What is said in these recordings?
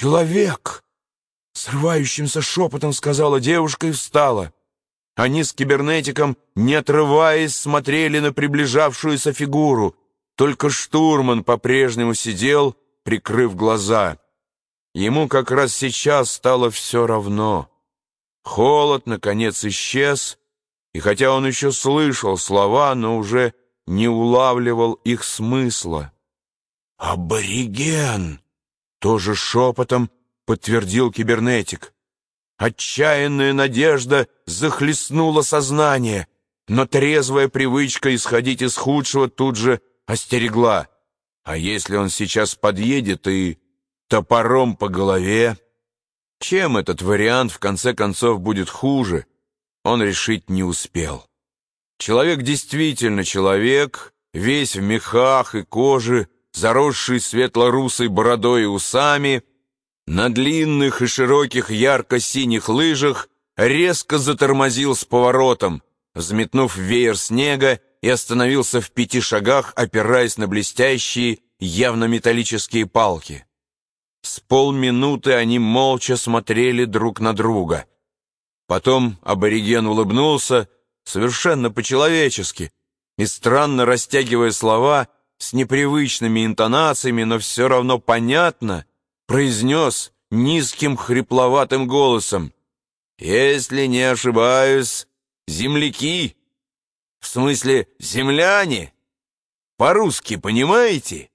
«Человек!» — срывающимся шепотом сказала девушка и встала. Они с кибернетиком, не отрываясь, смотрели на приближавшуюся фигуру. Только штурман по-прежнему сидел, прикрыв глаза. Ему как раз сейчас стало все равно. Холод, наконец, исчез, и хотя он еще слышал слова, но уже не улавливал их смысла. «Абориген!» — тоже шепотом подтвердил кибернетик. Отчаянная надежда захлестнула сознание, но трезвая привычка исходить из худшего тут же остерегла. А если он сейчас подъедет и топором по голове? Чем этот вариант в конце концов будет хуже, он решить не успел. Человек действительно человек, весь в мехах и коже, заросший светло-русой бородой и усами, на длинных и широких ярко-синих лыжах резко затормозил с поворотом, взметнув веер снега и остановился в пяти шагах, опираясь на блестящие, явно металлические палки. С полминуты они молча смотрели друг на друга. Потом абориген улыбнулся, совершенно по-человечески, и, странно растягивая слова, с непривычными интонациями, но все равно понятно — произнес низким хрипловатым голосом. «Если не ошибаюсь, земляки, в смысле земляне, по-русски понимаете?»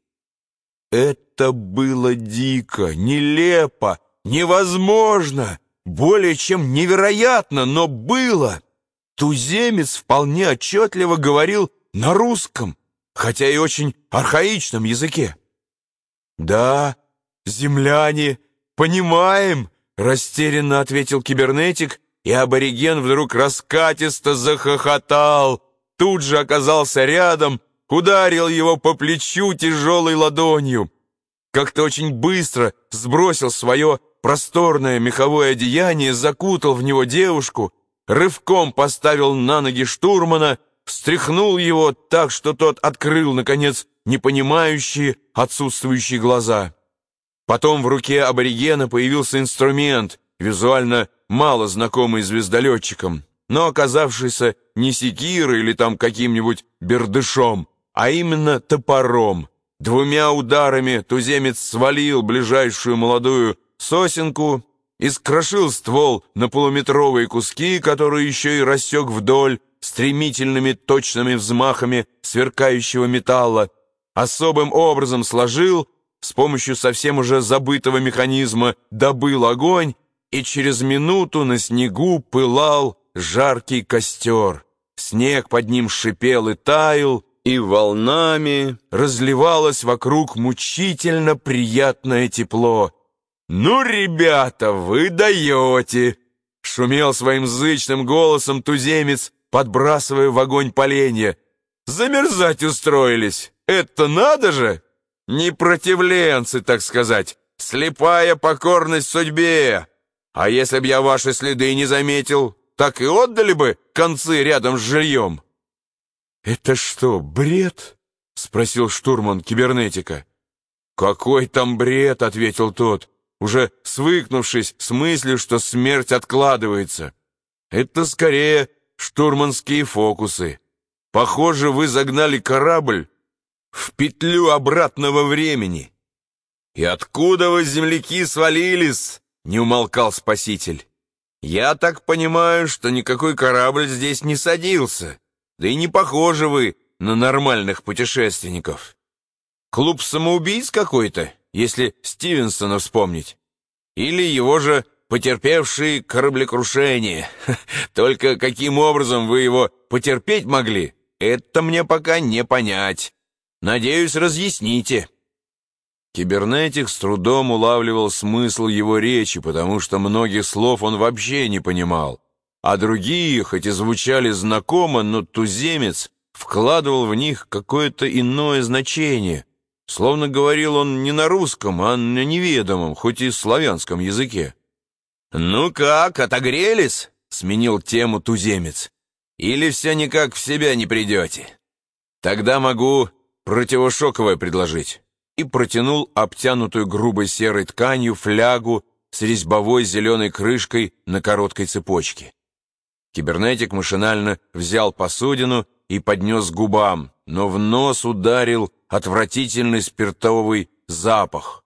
Это было дико, нелепо, невозможно, более чем невероятно, но было. Туземец вполне отчетливо говорил на русском, хотя и очень архаичном языке. Да, «Земляне, понимаем!» — растерянно ответил кибернетик, и абориген вдруг раскатисто захохотал. Тут же оказался рядом, ударил его по плечу тяжелой ладонью. Как-то очень быстро сбросил свое просторное меховое одеяние, закутал в него девушку, рывком поставил на ноги штурмана, встряхнул его так, что тот открыл, наконец, непонимающие, отсутствующие глаза. Потом в руке аборигена появился инструмент, визуально мало знакомый звездолетчикам, но оказавшийся не секирой или там каким-нибудь бердышом, а именно топором. Двумя ударами туземец свалил ближайшую молодую сосенку и скрошил ствол на полуметровые куски, которые еще и рассек вдоль стремительными точными взмахами сверкающего металла. Особым образом сложил с помощью совсем уже забытого механизма добыл огонь, и через минуту на снегу пылал жаркий костер. Снег под ним шипел и таял, и волнами разливалось вокруг мучительно приятное тепло. «Ну, ребята, вы даете!» — шумел своим зычным голосом туземец, подбрасывая в огонь поленья. «Замерзать устроились! Это надо же!» Непротивленцы, так сказать, слепая покорность судьбе. А если б я ваши следы не заметил, так и отдали бы концы рядом с жильем». «Это что, бред?» — спросил штурман кибернетика. «Какой там бред?» — ответил тот, уже свыкнувшись с мыслью, что смерть откладывается. «Это скорее штурманские фокусы. Похоже, вы загнали корабль в петлю обратного времени. «И откуда вы, земляки, свалились?» — не умолкал спаситель. «Я так понимаю, что никакой корабль здесь не садился, да и не похожи вы на нормальных путешественников. Клуб самоубийц какой-то, если Стивенсона вспомнить. Или его же потерпевший кораблекрушение. Только каким образом вы его потерпеть могли, это мне пока не понять». Надеюсь, разъясните». Кибернетик с трудом улавливал смысл его речи, потому что многих слов он вообще не понимал, а другие, хоть и звучали знакомо, но туземец вкладывал в них какое-то иное значение, словно говорил он не на русском, а на неведомом, хоть и славянском языке. «Ну как, отогрелись?» — сменил тему туземец. «Или все никак в себя не придете? Тогда могу противошоковое предложить. и протянул обтянутую грубой серой тканью флягу с резьбовой зеленой крышкой на короткой цепочке. Кибернетик машинально взял посудину и поднес к губам, но в нос ударил отвратительный спиртовый запах.